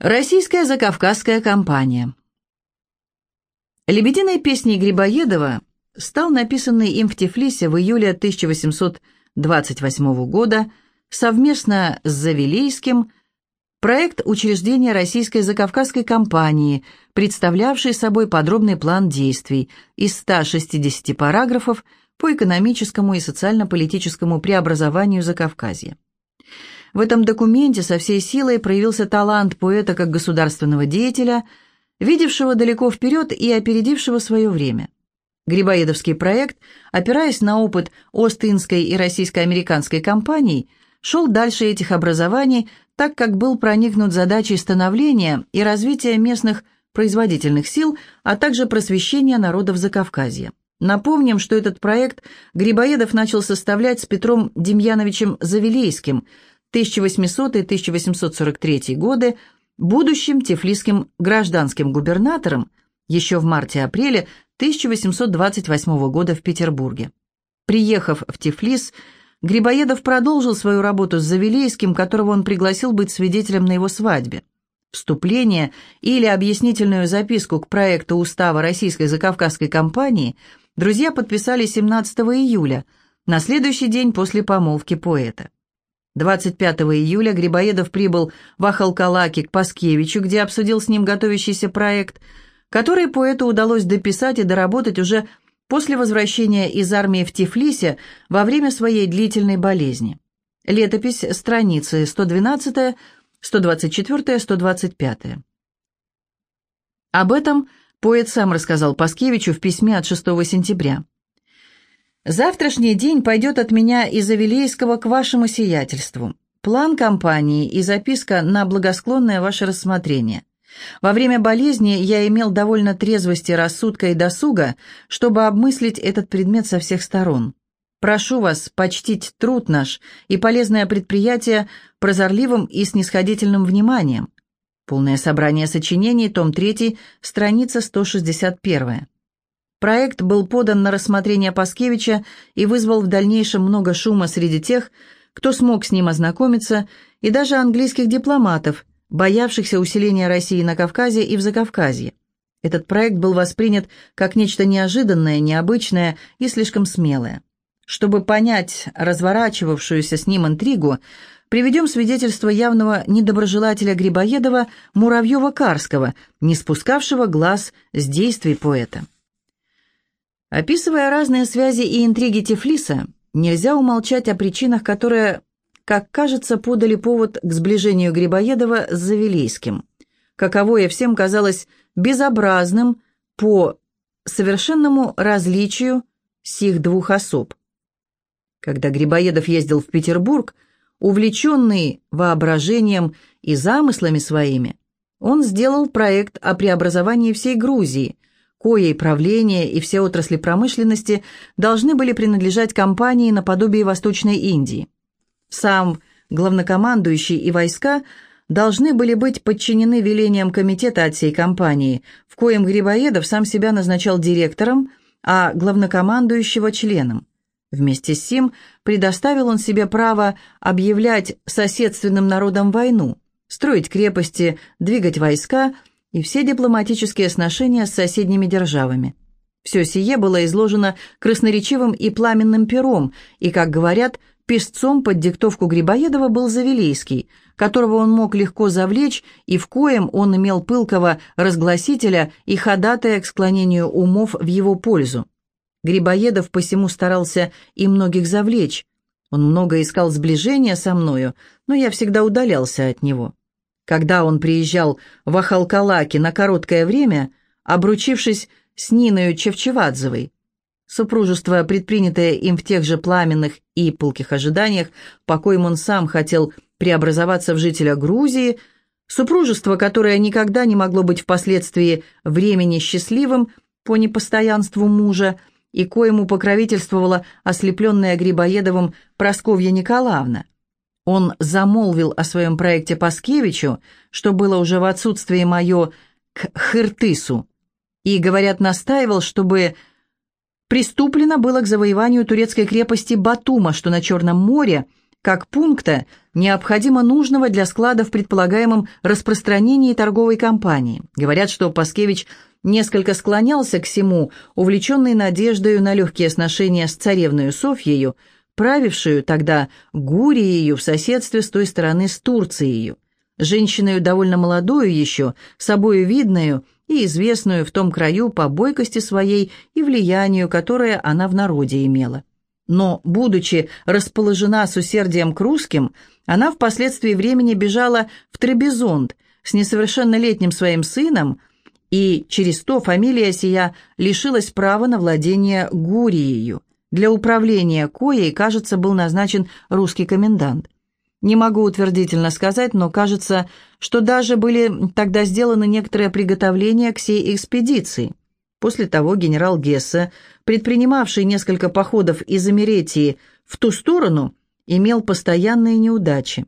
Российская закавказская компания. «Лебединой песней Грибоедова» стал написанный им в Тифлисе в июле 1828 года совместно с Завилейским проект учреждения Российской закавказской компании, представлявший собой подробный план действий из 160 параграфов по экономическому и социально-политическому преобразованию Закавказья. В этом документе со всей силой проявился талант поэта как государственного деятеля, видевшего далеко вперед и опередившего свое время. Грибоедовский проект, опираясь на опыт Ост-Индской и российско-американской компаний, шел дальше этих образований, так как был проникнут задачей становления и развития местных производительных сил, а также просвещения народов Закавказья. Напомним, что этот проект Грибоедов начал составлять с Петром Демьяновичем Завилейским – 1800-1843 годы будущим тифлисским гражданским губернатором еще в марте-апреле 1828 года в Петербурге. Приехав в Тифлис, Грибоедов продолжил свою работу с Завилейским, которого он пригласил быть свидетелем на его свадьбе. Вступление или объяснительную записку к проекту устава Российской закавказской компании друзья подписали 17 июля, на следующий день после помолвки поэта. 25 июля Грибоедов прибыл в Ахалкалаки к Паскевичу, где обсудил с ним готовящийся проект, который поэту удалось дописать и доработать уже после возвращения из армии в Тифлисе во время своей длительной болезни. Летопись, страницы 112, 124, 125. Об этом поэт сам рассказал Паскевичу в письме от 6 сентября. Завтрашний день пойдет от меня из Авелейского к вашему сиятельству. План кампании и записка на благосклонное ваше рассмотрение. Во время болезни я имел довольно трезвости, рассудка и досуга, чтобы обмыслить этот предмет со всех сторон. Прошу вас почтить труд наш и полезное предприятие прозорливым и снисходительным вниманием. Полное собрание сочинений, том 3, страница 161. Проект был подан на рассмотрение Паскевича и вызвал в дальнейшем много шума среди тех, кто смог с ним ознакомиться, и даже английских дипломатов, боявшихся усиления России на Кавказе и в Закавказье. Этот проект был воспринят как нечто неожиданное, необычное и слишком смелое. Чтобы понять разворачивавшуюся с ним интригу, приведем свидетельство явного недоброжелателя Грибоедова Муравьева-Карского, не спускавшего глаз с действий поэта. Описывая разные связи и интриги Тифлиса, нельзя умолчать о причинах, которые, как кажется, подали повод к сближению Грибоедова с Завилейским. Каковое всем казалось безобразным по совершенному различию сих двух особ. Когда Грибоедов ездил в Петербург, увлеченный воображением и замыслами своими, он сделал проект о преобразовании всей Грузии – коей правление и все отрасли промышленности должны были принадлежать компании наподобие Восточной Индии. Сам главнокомандующий и войска должны были быть подчинены велениям комитета от всей компании, в коем Грибоедов сам себя назначал директором, а главнокомандующего – членом. Вместе с сим предоставил он себе право объявлять соседственным народам войну, строить крепости, двигать войска – и все дипломатические сношения с соседними державами. Все сие было изложено красноречивым и пламенным пером, и, как говорят, песцом под диктовку Грибоедова был Завилейский, которого он мог легко завлечь, и в коем он имел пылкого разгласителя и ходатая к склонению умов в его пользу. Грибоедов посему старался и многих завлечь. Он много искал сближения со мною, но я всегда удалялся от него. Когда он приезжал в Ахалкалаки на короткое время, обручившись с Ниною Чевчевадзевой, супружество, предпринятое им в тех же пламенных и пылких ожиданиях, по коим он сам хотел преобразоваться в жителя Грузии, супружество, которое никогда не могло быть впоследствии времени счастливым по непостоянству мужа, и коему покровительствовала ослепленная Грибоедовым Просковья Николаевна. Он замолвил о своем проекте Паскевичу, что было уже в отсутствие мое к Хыртысу, и, говорят, настаивал, чтобы приступлено было к завоеванию турецкой крепости Батума, что на Черном море, как пункта, необходимо нужного для склада в предполагаемом распространении торговой компании. Говорят, что Паскевич несколько склонялся к всему, увлеченный надеждою на легкие сношения с царевною Софьею, правившую тогда Гуриею в соседстве с той стороны с Турцией, женщиной довольно молодую еще, собою видную и известную в том краю по бойкости своей и влиянию, которое она в народе имела. Но, будучи расположена с усердием к русским, она впоследствии времени бежала в Требизонд с несовершеннолетним своим сыном, и через то фамилия сия лишилась права на владение Гурией. Для управления коей, кажется, был назначен русский комендант. Не могу утвердительно сказать, но кажется, что даже были тогда сделаны некоторые приготовления к сей экспедиции. После того генерал Гессе, предпринимавший несколько походов из Эмеретии в ту сторону, имел постоянные неудачи.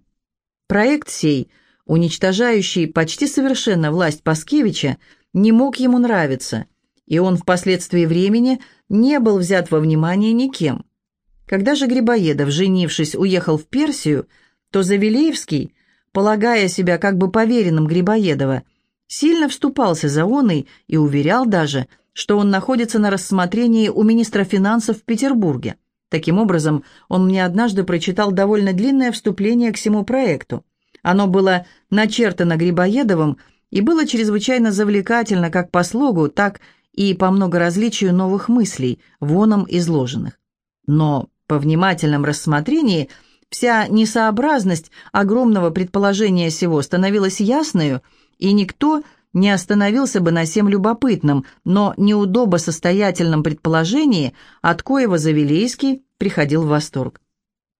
Проект сей, уничтожающий почти совершенно власть Паскевича, не мог ему нравиться, и он впоследствии времени не был взят во внимание никем. Когда же Грибоедов, женившись, уехал в Персию, то Завелеевский, полагая себя как бы поверенным Грибоедова, сильно вступался за оной и уверял даже, что он находится на рассмотрении у министра финансов в Петербурге. Таким образом, он мне однажды прочитал довольно длинное вступление к всему проекту. Оно было начертано Грибоедовым и было чрезвычайно завлекательно как по слогу, так и по многоразличию новых мыслей, воном изложенных. Но по внимательном рассмотрении вся несообразность огромного предположения сего становилась ясною, и никто не остановился бы на всем любопытном, но неудобо состоятельном предположении, от коего Завилейский приходил в восторг.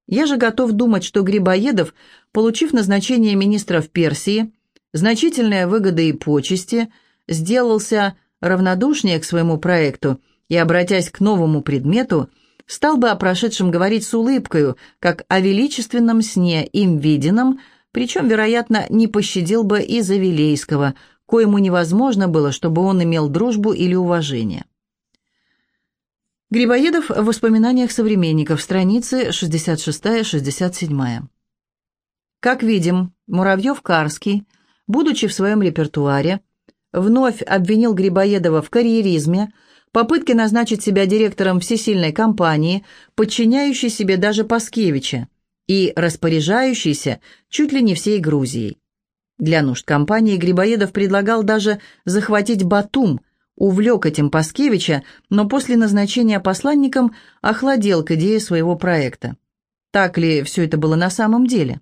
Я же готов думать, что Грибоедов, получив назначение министра в Персии, значительные выгоды и почести, сделался равнодушнее к своему проекту и, обратясь к новому предмету, стал бы о прошедшем говорить с улыбкою, как о величественном сне, им виденном, причем, вероятно, не пощадил бы и Завилейского – коему невозможно было, чтобы он имел дружбу или уважение. Грибоедов в воспоминаниях современников, страницы 66-67. Как видим, Муравьев-Карский, будучи в своем репертуаре, вновь обвинил Грибоедова в карьеризме, попытке назначить себя директором всесильной компании, подчиняющей себе даже Паскевича и распоряжающейся чуть ли не всей Грузией. Для нужд компании Грибоедов предлагал даже захватить Батум, увлек этим Паскевича, но после назначения посланником охладел к идее своего проекта. Так ли все это было на самом деле?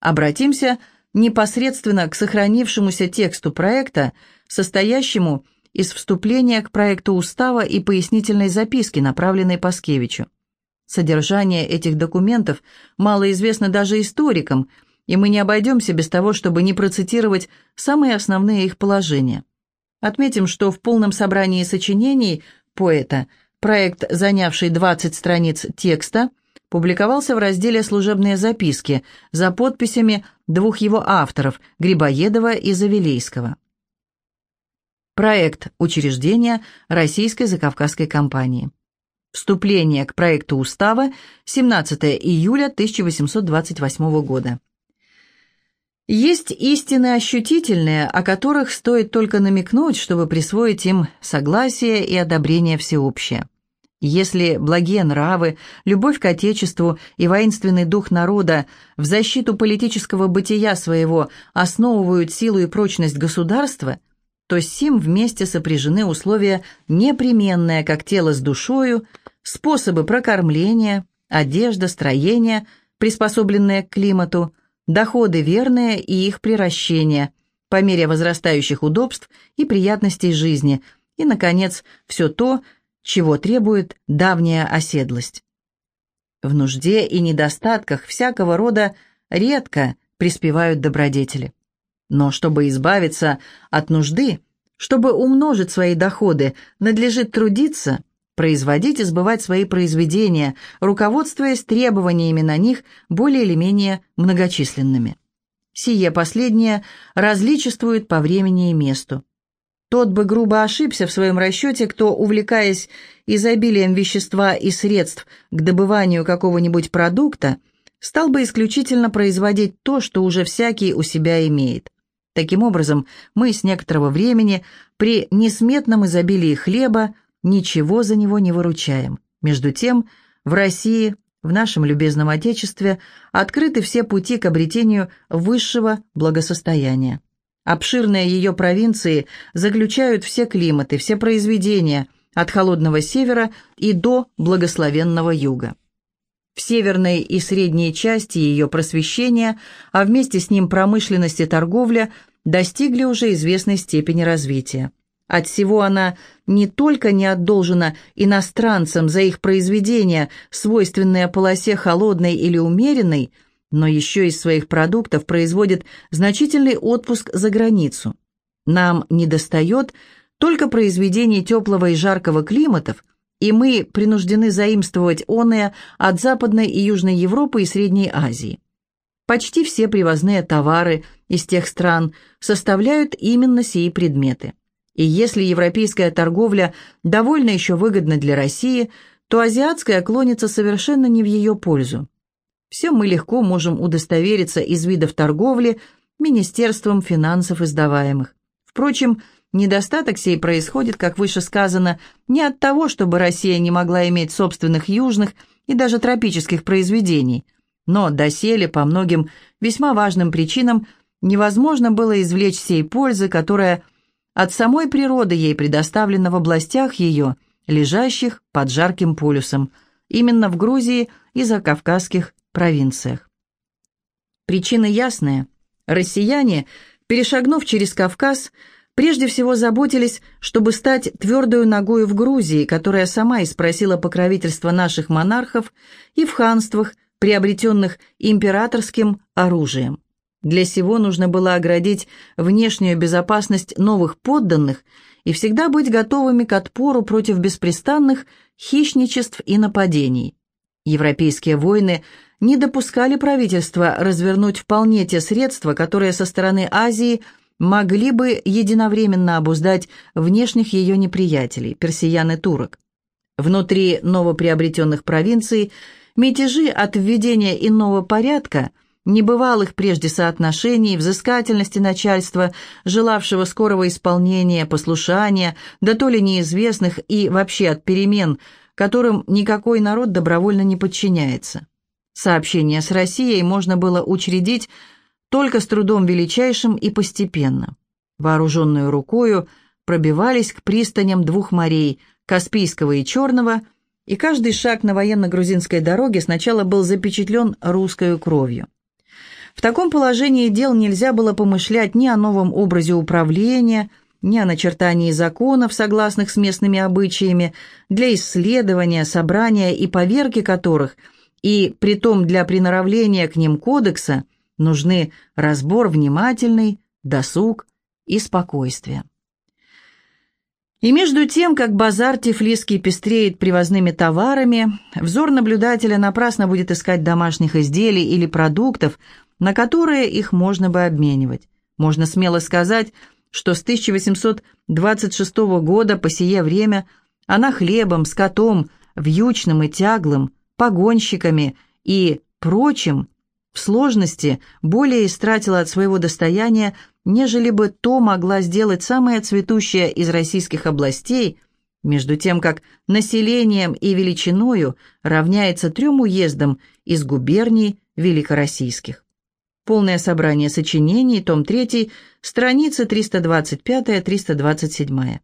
Обратимся непосредственно к сохранившемуся тексту проекта, состоящему из вступления к проекту устава и пояснительной записки, направленной Паскевичу. Содержание этих документов мало известно даже историкам – и мы не обойдемся без того, чтобы не процитировать самые основные их положения. Отметим, что в полном собрании сочинений поэта проект, занявший 20 страниц текста, публиковался в разделе «Служебные записки» за подписями двух его авторов – Грибоедова и Завелейского. Проект учреждения Российской закавказской компании. Вступление к проекту устава 17 июля 1828 года. Есть истины ощутительные, о которых стоит только намекнуть, чтобы присвоить им согласие и одобрение всеобщее. Если благие нравы, любовь к Отечеству и воинственный дух народа в защиту политического бытия своего основывают силу и прочность государства, то с сим вместе сопряжены условия непременные, как тело с душою, способы прокормления, одежда, строение, приспособленные к климату – доходы верные и их приращение, по мере возрастающих удобств и приятностей жизни, и, наконец, все то, чего требует давняя оседлость. В нужде и недостатках всякого рода редко приспевают добродетели. Но чтобы избавиться от нужды, чтобы умножить свои доходы, надлежит трудиться – производить и сбывать свои произведения, руководствуясь требованиями на них более или менее многочисленными. Сие последнее различествует по времени и месту. Тот бы грубо ошибся в своем расчете, кто, увлекаясь изобилием вещества и средств к добыванию какого-нибудь продукта, стал бы исключительно производить то, что уже всякий у себя имеет. Таким образом, мы с некоторого времени при несметном изобилии хлеба ничего за него не выручаем. Между тем, в России, в нашем любезном Отечестве, открыты все пути к обретению высшего благосостояния. Обширные ее провинции заключают все климаты, все произведения, от холодного севера и до благословенного юга. В северной и средней части ее просвещения, а вместе с ним промышленность и торговля достигли уже известной степени развития. От всего она не только не отдолжена иностранцам за их произведения, свойственные полосе холодной или умеренной, но еще из своих продуктов производит значительный отпуск за границу. Нам недостает только произведений теплого и жаркого климатов, и мы принуждены заимствовать оное от Западной и Южной Европы и Средней Азии. Почти все привозные товары из тех стран составляют именно сии предметы. И если европейская торговля довольно еще выгодна для России, то азиатская клонится совершенно не в ее пользу. Все мы легко можем удостовериться из видов торговли Министерством финансов издаваемых. Впрочем, недостаток сей происходит, как выше сказано, не от того, чтобы Россия не могла иметь собственных южных и даже тропических произведений – но доселе по многим весьма важным причинам невозможно было извлечь сей пользы, которая от самой природы ей предоставлена в областях ее, лежащих под жарким полюсом, именно в Грузии и закавказских провинциях. Причины ясные. Россияне, перешагнув через Кавказ, прежде всего заботились, чтобы стать твердою ногою в Грузии, которая сама и спросила покровительства наших монархов и в ханствах, приобретенных императорским оружием. Для сего нужно было оградить внешнюю безопасность новых подданных и всегда быть готовыми к отпору против беспрестанных хищничеств и нападений. Европейские войны не допускали правительства развернуть вполне те средства, которые со стороны Азии могли бы единовременно обуздать внешних ее неприятелей, персиян и турок. Внутри новоприобретенных провинций – Мятежи от введения иного порядка, небывалых прежде соотношений, взыскательности начальства, желавшего скорого исполнения, послушания, да то ли неизвестных и вообще от перемен, которым никакой народ добровольно не подчиняется. Сообщение с Россией можно было учредить только с трудом величайшим и постепенно. Вооруженную рукою пробивались к пристаням двух морей, Каспийского и Черного – и каждый шаг на военно-грузинской дороге сначала был запечатлен русской кровью. В таком положении дел нельзя было помышлять ни о новом образе управления, ни о начертании законов, согласных с местными обычаями, для исследования, собрания и поверки которых, и притом для приноравления к ним кодекса, нужны разбор внимательный, досуг и спокойствие. И между тем, как базар Тифлисский пестреет привозными товарами, взор наблюдателя напрасно будет искать домашних изделий или продуктов, на которые их можно бы обменивать. Можно смело сказать, что с 1826 года по сие время она хлебом, скотом, вьючным и тяглым, погонщиками и прочим в сложности более истратила от своего достояния нежели бы то могла сделать самая цветущая из российских областей, между тем как населением и величиною равняется трем уездам из губерний великороссийских. Полное собрание сочинений, том 3, страницы 325-327.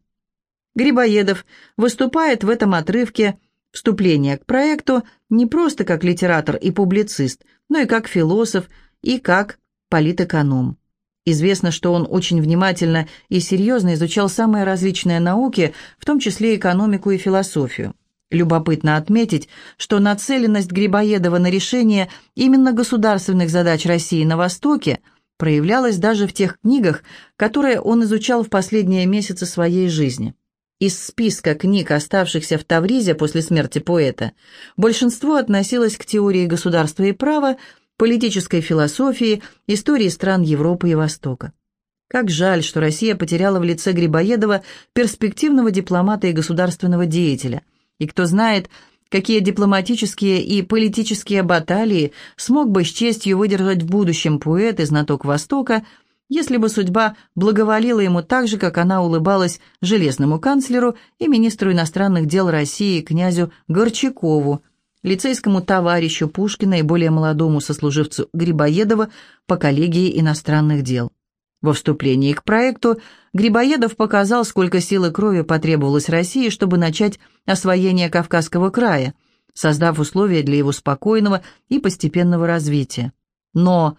Грибоедов выступает в этом отрывке вступления к проекту не просто как литератор и публицист, но и как философ и как политэконом. Известно, что он очень внимательно и серьезно изучал самые различные науки, в том числе экономику и философию. Любопытно отметить, что нацеленность Грибоедова на решение именно государственных задач России на Востоке проявлялась даже в тех книгах, которые он изучал в последние месяцы своей жизни. Из списка книг, оставшихся в Тавризе после смерти поэта, большинство относилось к теории государства и права, политической философии, истории стран Европы и Востока. Как жаль, что Россия потеряла в лице Грибоедова перспективного дипломата и государственного деятеля. И кто знает, какие дипломатические и политические баталии смог бы с честью выдержать в будущем поэт и знаток Востока, если бы судьба благоволила ему так же, как она улыбалась железному канцлеру и министру иностранных дел России князю Горчакову, лицейскому товарищу Пушкина и более молодому сослуживцу Грибоедова по коллегии иностранных дел. Во вступлении к проекту Грибоедов показал, сколько сил и крови потребовалось России, чтобы начать освоение Кавказского края, создав условия для его спокойного и постепенного развития. Но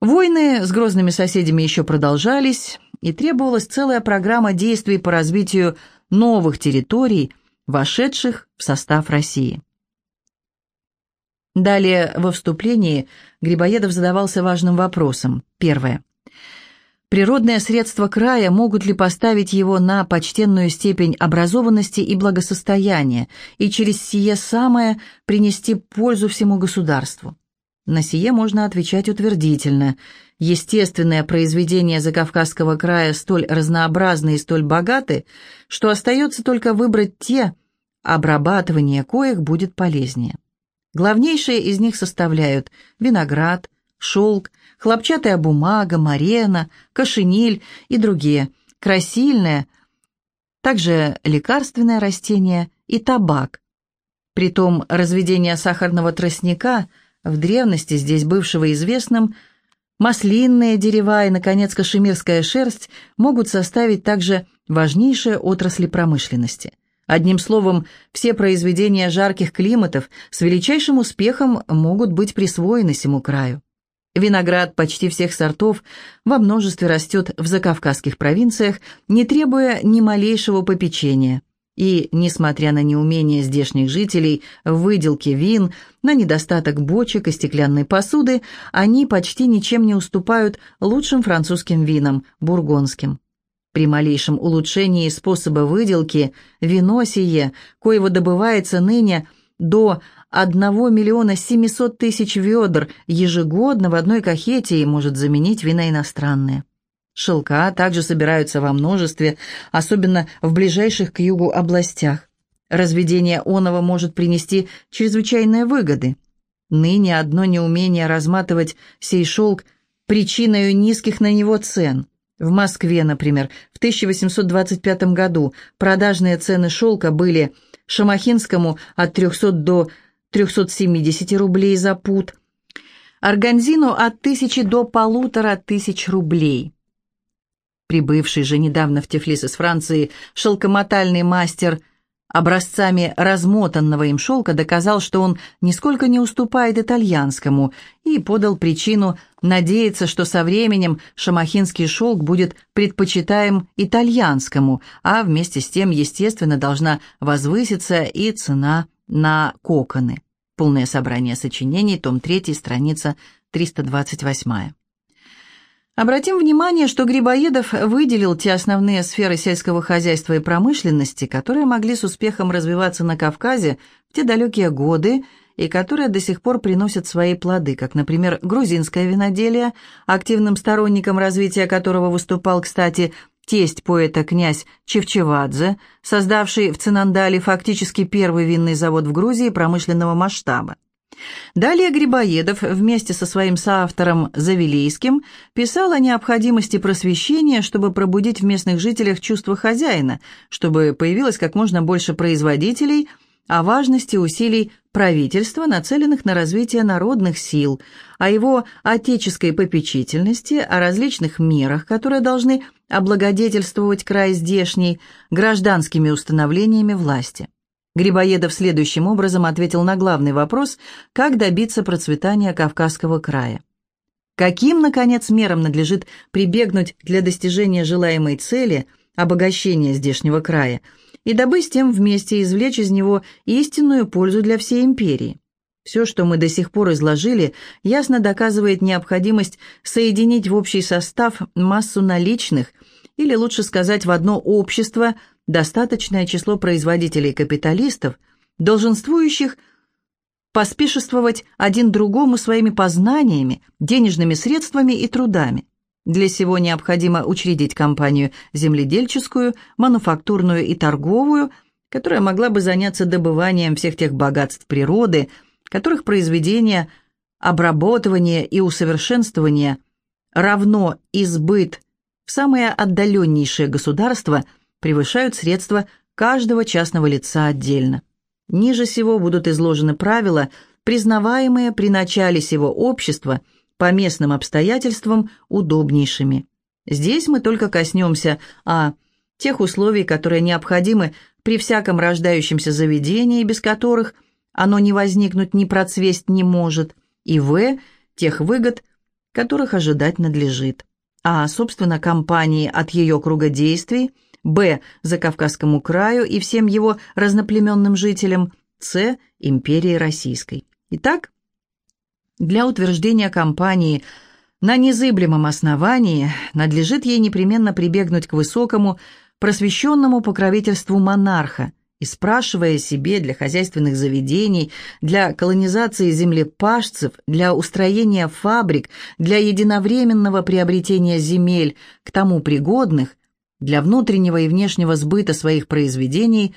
войны с грозными соседями еще продолжались, и требовалась целая программа действий по развитию новых территорий, вошедших в состав России. Далее, во вступлении, Грибоедов задавался важным вопросом. Первое. Природные средства края могут ли поставить его на почтенную степень образованности и благосостояния и через сие самое принести пользу всему государству? На сие можно отвечать утвердительно. Естественные произведения Закавказского края столь разнообразны и столь богаты, что остается только выбрать те, обрабатывание коих будет полезнее. Главнейшие из них составляют виноград, шелк, хлопчатая бумага, марена, кошениль и другие, красильные, также лекарственные растения и табак. Притом разведение сахарного тростника, в древности здесь бывшего известным, маслинные дерева и, наконец, кашемирская шерсть могут составить также важнейшие отрасли промышленности – Одним словом, все произведения жарких климатов с величайшим успехом могут быть присвоены сему краю. Виноград почти всех сортов во множестве растет в закавказских провинциях, не требуя ни малейшего попечения. И, несмотря на неумение здешних жителей в выделке вин, на недостаток бочек и стеклянной посуды, они почти ничем не уступают лучшим французским винам, бургонским. При малейшем улучшении способа выделки вино сие, коего добывается ныне до 1 миллиона 700 тысяч ведер ежегодно в одной кахете и может заменить вина иностранные. Шелка также собираются во множестве, особенно в ближайших к югу областях. Разведение оного может принести чрезвычайные выгоды. Ныне одно неумение разматывать сей шелк причиной низких на него цен – в Москве, например, в 1825 году продажные цены шелка были Шамахинскому от 300 до 370 рублей за пуд, органзину от тысячи до полутора тысяч рублей. Прибывший же недавно в Тифлис из Франции шелкомотальный мастер – образцами размотанного им шелка доказал, что он нисколько не уступает итальянскому, и подал причину надеяться, что со временем шамахинский шелк будет предпочитаем итальянскому, а вместе с тем, естественно, должна возвыситься и цена на коконы. Полное собрание сочинений, том 3, страница 328. Обратим внимание, что Грибоедов выделил те основные сферы сельского хозяйства и промышленности, которые могли с успехом развиваться на Кавказе в те далекие годы и которые до сих пор приносят свои плоды, как, например, грузинское виноделие, активным сторонником развития которого выступал, кстати, тесть поэта князь Чевчевадзе, создавший в Цинандале фактически первый винный завод в Грузии промышленного масштаба. Далее Грибоедов вместе со своим соавтором Завилейским писал о необходимости просвещения, чтобы пробудить в местных жителях чувство хозяина, чтобы появилось как можно больше производителей, о важности усилий правительства, нацеленных на развитие народных сил, о его отеческой попечительности, о различных мерах, которые должны облагодетельствовать край здешний гражданскими установлениями власти. Грибоедов следующим образом ответил на главный вопрос, как добиться процветания Кавказского края. Каким, наконец, мерам надлежит прибегнуть для достижения желаемой цели, обогащения здешнего края, и дабы с тем вместе извлечь из него истинную пользу для всей империи? Все, что мы до сих пор изложили, ясно доказывает необходимость соединить в общий состав массу наличных, или лучше сказать, в одно общество – достаточное число производителей-капиталистов, долженствующих поспешествовать один другому своими познаниями, денежными средствами и трудами. Для сего необходимо учредить компанию земледельческую, мануфактурную и торговую, которая могла бы заняться добыванием всех тех богатств природы, которых произведение, обработывание и усовершенствование равно избыт в самые отдаленнейшие государства превышают средства каждого частного лица отдельно. Ниже всего будут изложены правила, признаваемые при начале сего общества по местным обстоятельствам удобнейшими. Здесь мы только коснемся а. тех условий, которые необходимы при всяком рождающемся заведении, без которых оно не возникнуть, ни процвесть не может, и в. тех выгод, которых ожидать надлежит, а, собственно, компании от ее круга действий – Б. За Кавказскому краю и всем его разноплеменным жителям, С. Империи Российской. Итак, для утверждения кампании на незыблемом основании надлежит ей непременно прибегнуть к высокому, просвещенному покровительству монарха и спрашивая себе для хозяйственных заведений, для колонизации землепашцев, для устроения фабрик, для единовременного приобретения земель к тому пригодных, для внутреннего и внешнего сбыта своих произведений,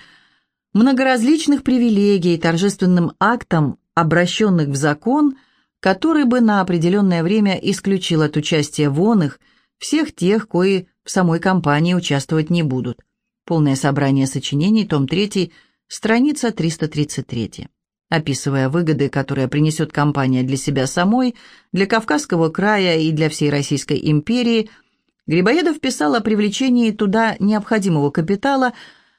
многоразличных привилегий, торжественным актом, обращенных в закон, который бы на определенное время исключил от участия вон их всех тех, кои в самой кампании участвовать не будут. Полное собрание сочинений, том 3, страница 333. Описывая выгоды, которые принесет кампания для себя самой, для Кавказского края и для всей Российской империи – Грибоедов писал о привлечении туда необходимого капитала,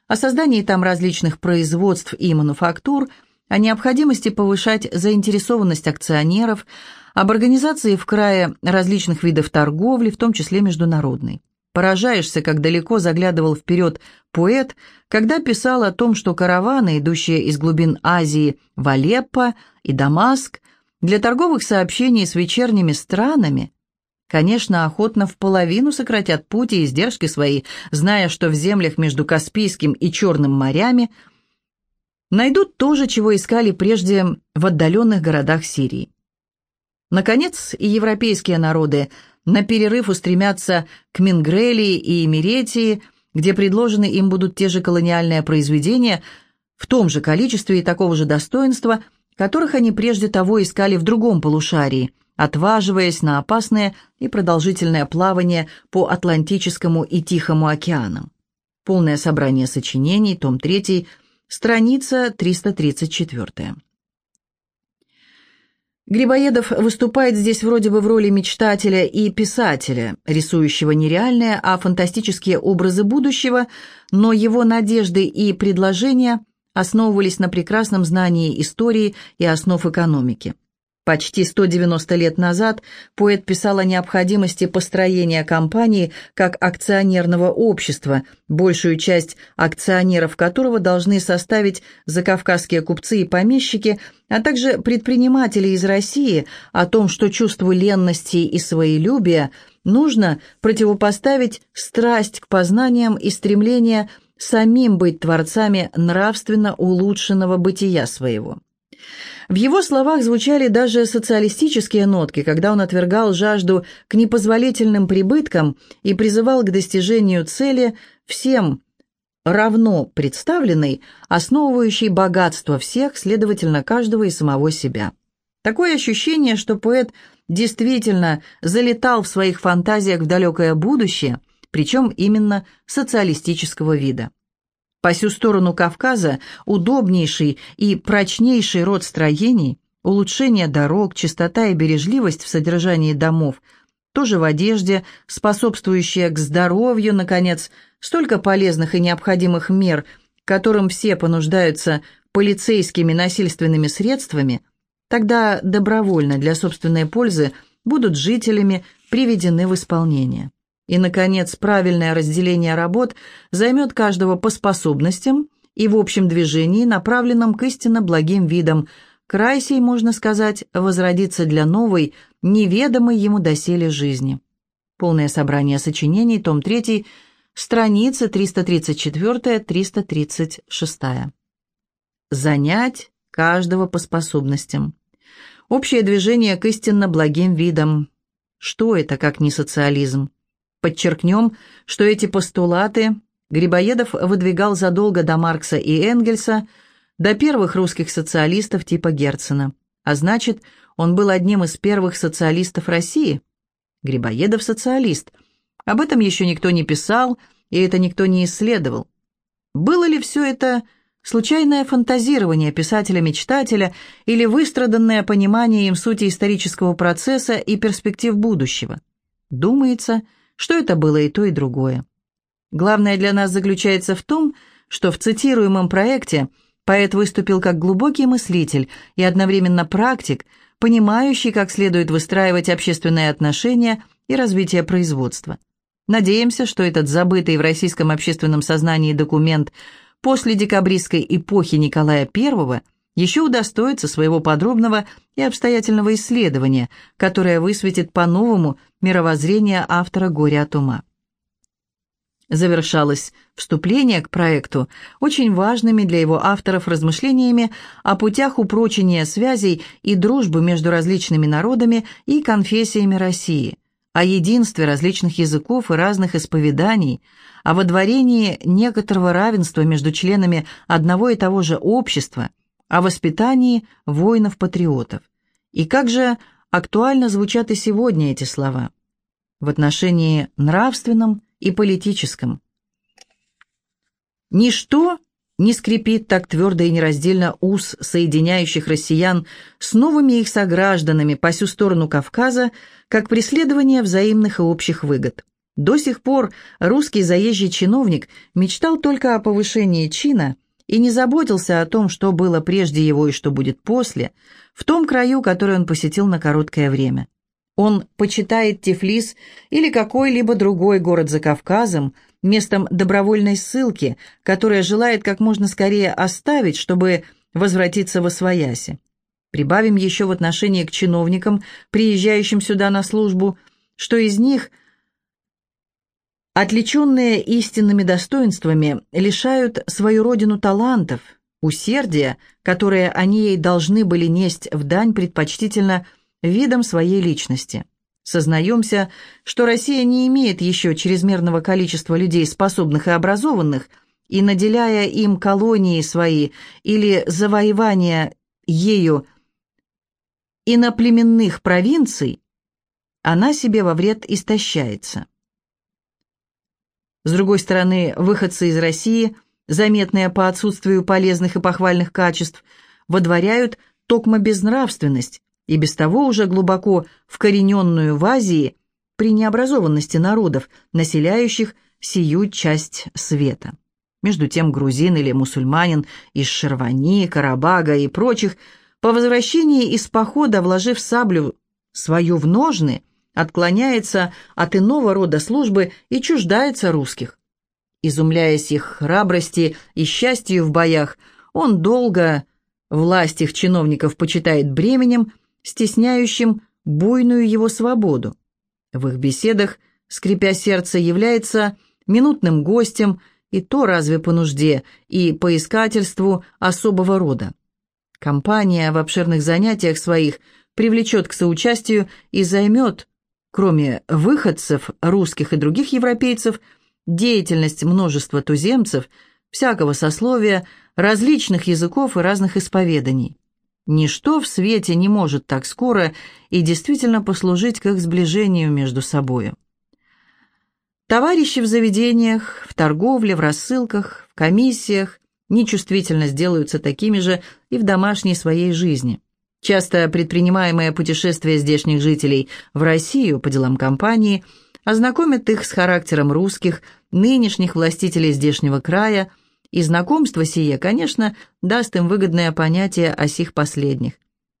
о создании там различных производств и мануфактур, о необходимости повышать заинтересованность акционеров, об организации в крае различных видов торговли, в том числе международной. Поражаешься, как далеко заглядывал вперед поэт, когда писал о том, что караваны, идущие из глубин Азии в Алеппо и Дамаск, для торговых сообщений с вечерними странами – Конечно, охотно в половину сократят путь и издержки свои, зная, что в землях между Каспийским и Черным морями найдут то же, чего искали прежде в отдаленных городах Сирии. Наконец, и европейские народы на перерыв устремятся к Мингрелии и Эмеретии, где предложены им будут те же колониальные произведения в том же количестве и такого же достоинства, которых они прежде того искали в другом полушарии – отваживаясь на опасное и продолжительное плавание по Атлантическому и Тихому океанам. Полное собрание сочинений, том 3, страница 334. Грибоедов выступает здесь вроде бы в роли мечтателя и писателя, рисующего не реальные, а фантастические образы будущего, но его надежды и предложения основывались на прекрасном знании истории и основ экономики. Почти 190 лет назад поэт писал о необходимости построения компании как акционерного общества, большую часть акционеров которого должны составить закавказские купцы и помещики, а также предприниматели из России, о том, что чувству ленности и своелюбия нужно противопоставить страсть к познаниям и стремление самим быть творцами нравственно улучшенного бытия своего. В его словах звучали даже социалистические нотки, когда он отвергал жажду к непозволительным прибыткам и призывал к достижению цели всем равно представленной, основывающей богатство всех, следовательно, каждого и самого себя. Такое ощущение, что поэт действительно залетал в своих фантазиях в далекое будущее, причем именно социалистического вида. По сю сторону Кавказа удобнейший и прочнейший род строений, улучшение дорог, чистота и бережливость в содержании домов, тоже в одежде, способствующая к здоровью, наконец, столько полезных и необходимых мер, которым все понуждаются полицейскими насильственными средствами, тогда добровольно для собственной пользы будут жителями приведены в исполнение. И, наконец, правильное разделение работ займет каждого по способностям и в общем движении, направленном к истинно благим видам. Край сей, можно сказать, возродится для новой, неведомой ему доселе жизни. Полное собрание сочинений, том 3, страницы 334-336. Занять каждого по способностям. Общее движение к истинно благим видам. Что это, как не социализм? Подчеркнем, что эти постулаты Грибоедов выдвигал задолго до Маркса и Энгельса, до первых русских социалистов типа Герцена. А значит, он был одним из первых социалистов России. Грибоедов социалист. Об этом еще никто не писал, и это никто не исследовал. Было ли все это случайное фантазирование писателя-мечтателя или выстраданное понимание им сути исторического процесса и перспектив будущего? Думается, что это было и то, и другое. Главное для нас заключается в том, что в цитируемом проекте поэт выступил как глубокий мыслитель и одновременно практик, понимающий, как следует выстраивать общественные отношения и развитие производства. Надеемся, что этот забытый в российском общественном сознании документ после декабристской эпохи Николая I еще удостоится своего подробного и обстоятельного исследования, которое высветит по-новому мировоззрение автора «Горя от ума» завершалось вступление к проекту очень важными для его авторов размышлениями о путях упрочения связей и дружбы между различными народами и конфессиями России, о единстве различных языков и разных исповеданий, о водворении некоторого равенства между членами одного и того же общества, о воспитании воинов-патриотов. И как же актуально звучат и сегодня эти слова. В отношении нравственном – и политическом. Ничто не скрипит так твердо и нераздельно уз соединяющих россиян с новыми их согражданами по всю сторону Кавказа, как преследование взаимных и общих выгод. До сих пор русский заезжий чиновник мечтал только о повышении чина и не заботился о том, что было прежде его и что будет после, в том краю, который он посетил на короткое время. Он почитает Тифлис или какой-либо другой город за Кавказом местом добровольной ссылки, которая желает как можно скорее оставить, чтобы возвратиться во Свояси. Прибавим еще в отношении к чиновникам, приезжающим сюда на службу, что из них, отличенные истинными достоинствами, лишают свою родину талантов, усердия, которые они ей должны были несть в дань предпочтительно – видом своей личности. Сознаемся, что Россия не имеет еще чрезмерного количества людей, способных и образованных, и наделяя им колонии свои или завоевания ею иноплеменных провинций, она себе во вред истощается. С другой стороны, выходцы из России, заметные по отсутствию полезных и похвальных качеств, водворяют токмо безнравственность, и без того уже глубоко вкорененную в Азии при необразованности народов, населяющих сию часть света. Между тем грузин или мусульманин из Шервани, Карабага и прочих, по возвращении из похода, вложив саблю свою в ножны, отклоняется от иного рода службы и чуждается русских. Изумляясь их храбрости и счастью в боях, он долго власть их чиновников почитает бременем, стесняющим буйную его свободу. В их беседах, скрипя сердце, является минутным гостем, и то разве по нужде, и по искательству особого рода. Компания в обширных занятиях своих привлечет к соучастию и займет, кроме выходцев, русских и других европейцев, деятельность множества туземцев, всякого сословия, различных языков и разных исповеданий. Ничто в свете не может так скоро и действительно послужить к их сближению между собою. Товарищи в заведениях, в торговле, в рассылках, в комиссиях нечувствительно сделаются такими же и в домашней своей жизни. Часто предпринимаемое путешествие здешних жителей в Россию по делам компании ознакомит их с характером русских, нынешних властителей здешнего края – и знакомство сие, конечно, даст им выгодное понятие о сих последних.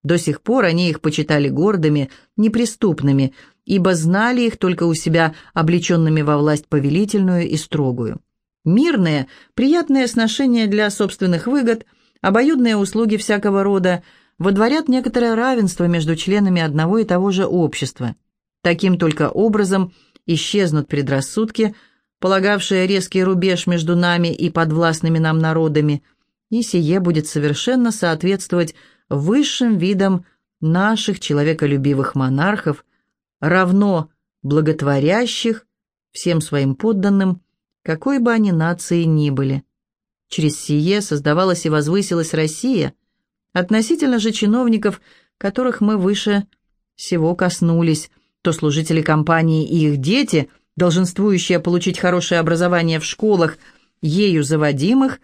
До сих пор они их почитали гордыми, неприступными, ибо знали их только у себя облеченными во власть повелительную и строгую. Мирные, приятные сношения для собственных выгод, обоюдные услуги всякого рода водворят некоторое равенство между членами одного и того же общества. Таким только образом исчезнут предрассудки – полагавшая резкий рубеж между нами и подвластными нам народами, и сие будет совершенно соответствовать высшим видам наших человеколюбивых монархов, равно благотворящих всем своим подданным какой бы они нации ни были. Через сие создавалась и возвысилась Россия, относительно же чиновников, которых мы выше всего коснулись, то служители компании и их дети, долженствующие получить хорошее образование в школах, ею заводимых,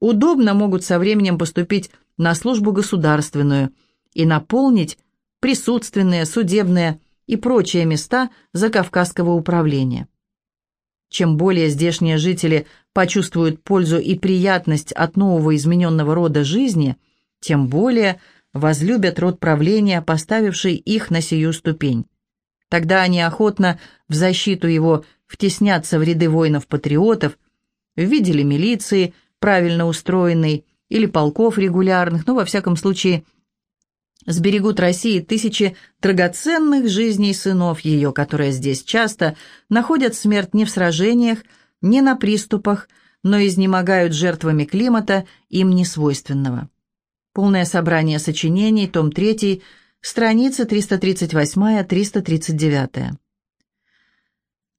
удобно могут со временем поступить на службу государственную и наполнить присутственные, судебные и прочие места Закавказского управления. Чем более здешние жители почувствуют пользу и приятность от нового измененного рода жизни, тем более возлюбят род правления, поставивший их на сию ступень. Тогда они охотно в защиту его втеснятся в ряды воинов-патриотов, в виде ли милиции, правильно устроенной, или полков регулярных, но, во всяком случае, сберегут России тысячи драгоценных жизней сынов ее, которые здесь часто находят смерть не в сражениях, не на приступах, но изнемогают жертвами климата, им несвойственного. Полное собрание сочинений, том 3, страницы 338-339.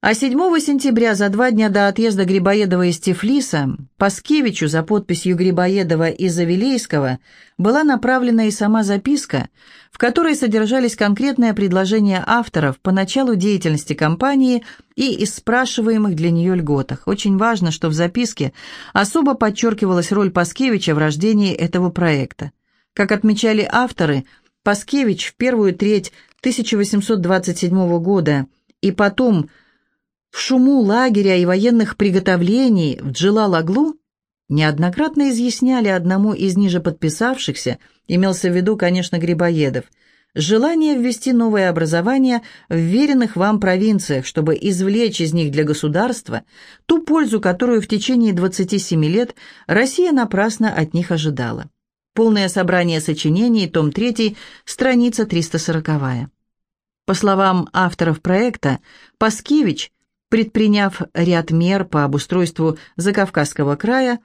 А 7 сентября, за два дня до отъезда Грибоедова из Тифлиса, Паскевичу за подписью Грибоедова и Завилейского была направлена и сама записка, в которой содержались конкретные предложения авторов по началу деятельности компании и из спрашиваемых для нее льготах. Очень важно, что в записке особо подчеркивалась роль Паскевича в рождении этого проекта. Как отмечали авторы, Паскевич в первую треть 1827 года и потом – в шуму лагеря и военных приготовлений в Джелал-Аглу неоднократно изъясняли одному из ниже подписавшихся, имелся в виду, конечно, Грибоедов, желание ввести новое образование в веренных вам провинциях, чтобы извлечь из них для государства ту пользу, которую в течение 27 лет Россия напрасно от них ожидала. Полное собрание сочинений, том 3, страница 340. По словам авторов проекта, Паскевич – предприняв ряд мер по обустройству Закавказского края,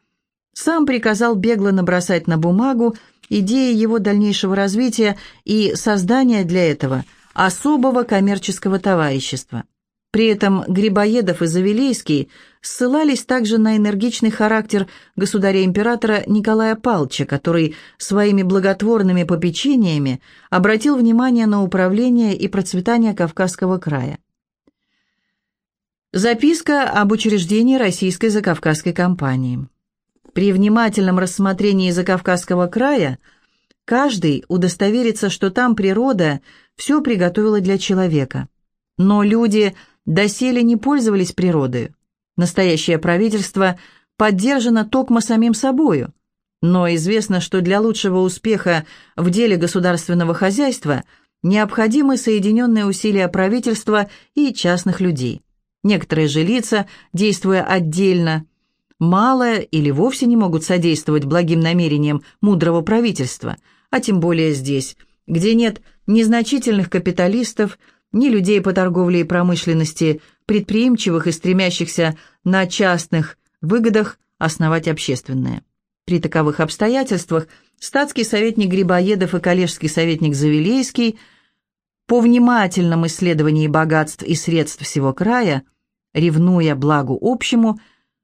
сам приказал бегло набросать на бумагу идеи его дальнейшего развития и создания для этого особого коммерческого товарищества. При этом Грибоедов и Завилейский ссылались также на энергичный характер государя-императора Николая Павловича, который своими благотворными попечениями обратил внимание на управление и процветание Кавказского края. Записка об учреждении Российской Закавказской компании. При внимательном рассмотрении Закавказского края каждый удостоверится, что там природа все приготовила для человека. Но люди доселе не пользовались природой. Настоящее правительство поддержано токмо самим собою. Но известно, что для лучшего успеха в деле государственного хозяйства необходимы соединенные усилия правительства и частных людей. Некоторые же лица, действуя отдельно, мало или вовсе не могут содействовать благим намерениям мудрого правительства, а тем более здесь, где нет ни значительных капиталистов, ни людей по торговле и промышленности, предприимчивых и стремящихся на частных выгодах основать общественное. При таковых обстоятельствах статский советник Грибоедов и коллежский советник Завилейский по внимательном исследовании богатств и средств всего края – ревнуя благу общему,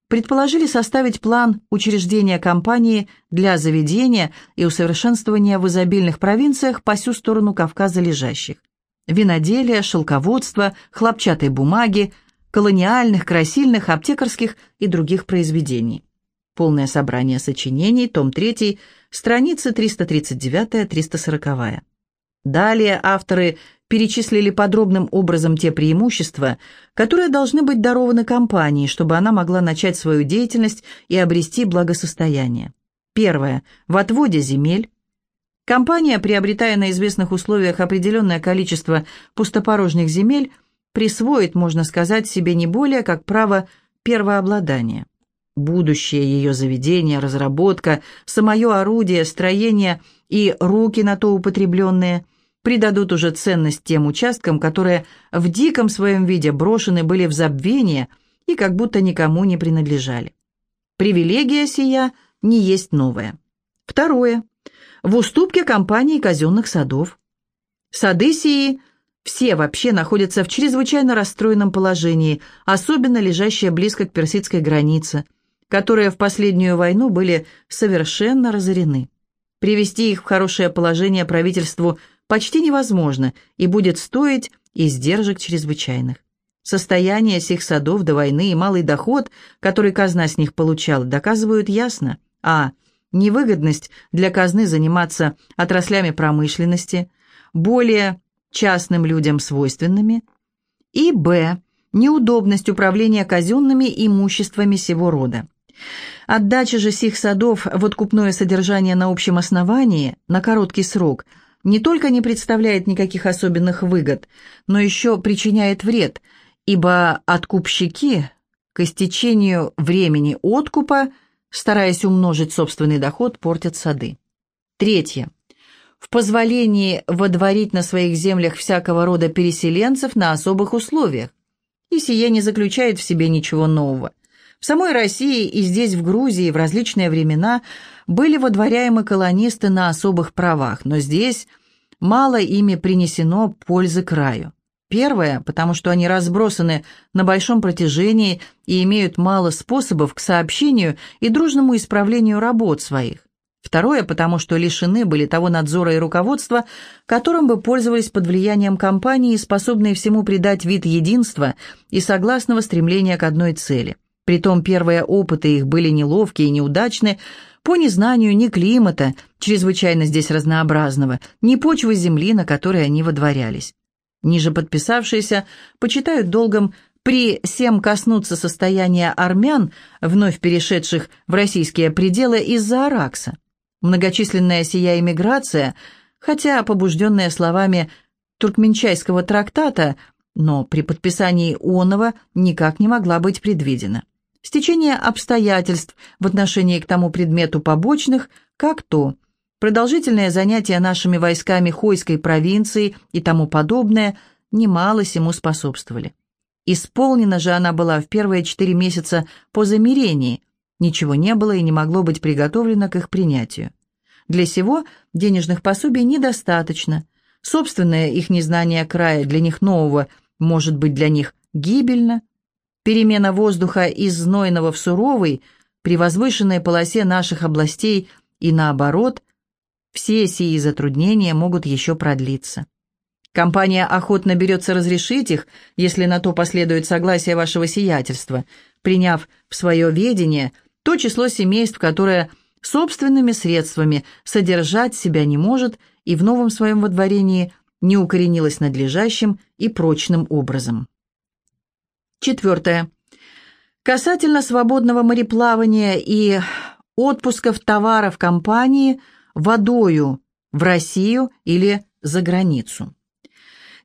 предположили составить план учреждения компании для заведения и усовершенствования в изобильных провинциях по всю сторону Кавказа лежащих. Виноделия, шелководства, хлопчатой бумаги, колониальных, красильных, аптекарских и других произведений. Полное собрание сочинений, том 3, страницы 339-340. Далее авторы перечислили подробным образом те преимущества, которые должны быть дарованы компании, чтобы она могла начать свою деятельность и обрести благосостояние. Первое. В отводе земель. Компания, приобретая на известных условиях определенное количество пустопорожних земель, присвоит, можно сказать, себе не более как право первообладания. Будущее ее заведение, разработка, самое орудие, строение и руки на то употребленные – придадут уже ценность тем участкам, которые в диком своем виде брошены были в забвение и как будто никому не принадлежали. Привилегия сия не есть новая. Второе. В уступке компании казенных садов. Сады сии все вообще находятся в чрезвычайно расстроенном положении, особенно лежащие близко к персидской границе, которые в последнюю войну были совершенно разорены. Привести их в хорошее положение правительству почти невозможно и будет стоить издержек чрезвычайных. Состояние сих садов до войны и малый доход, который казна с них получала, доказывают ясно. А. Невыгодность для казны заниматься отраслями промышленности, более частным людям свойственными. И Б. Неудобность управления казенными имуществами сего рода. Отдача же сих садов в откупное содержание на общем основании на короткий срок не только не представляет никаких особенных выгод, но еще причиняет вред – ибо откупщики к истечению времени откупа, стараясь умножить собственный доход, портят сады. Третье. В позволении водворить на своих землях всякого рода переселенцев на особых условиях. И сие не заключает в себе ничего нового. В самой России и здесь, в Грузии, в различные времена были водворяемы колонисты на особых правах, но здесь мало ими принесено пользы краю. Первое, потому что они разбросаны на большом протяжении и имеют мало способов к сообщению и дружному исправлению работ своих. Второе, потому что лишены были того надзора и руководства, которым бы пользовались под влиянием компании, способные всему придать вид единства и согласного стремления к одной цели. Притом первые опыты их были неловкие и неудачны, по незнанию ни климата, чрезвычайно здесь разнообразного, ни почвы земли, на которой они водворялись. Ниже подписавшиеся почитают долгом при всем коснуться состояния армян, вновь перешедших в российские пределы из-за Аракса. Многочисленная сия иммиграция, хотя побужденная словами туркменчайского трактата, но при подписании Онова никак не могла быть предвидена. Стечение обстоятельств в отношении к тому предмету побочных, как то – Продолжительные занятия нашими войсками Хойской провинции и тому подобное немало сему способствовали. Исполнена же она была в первые четыре месяца по замирении, ничего не было и не могло быть приготовлено к их принятию. Для сего денежных пособий недостаточно. Собственное их незнание края для них нового может быть для них гибельно. Перемена воздуха из знойного в суровый при возвышенной полосе наших областей и наоборот все сии затруднения могут еще продлиться. Компания охотно берется разрешить их, если на то последует согласие вашего сиятельства, приняв в свое ведение то число семейств, которое собственными средствами содержать себя не может и в новом своем водворении не укоренилось надлежащим и прочным образом. Четвертое. Касательно свободного мореплавания и отпусков товаров компании – водою в Россию или за границу.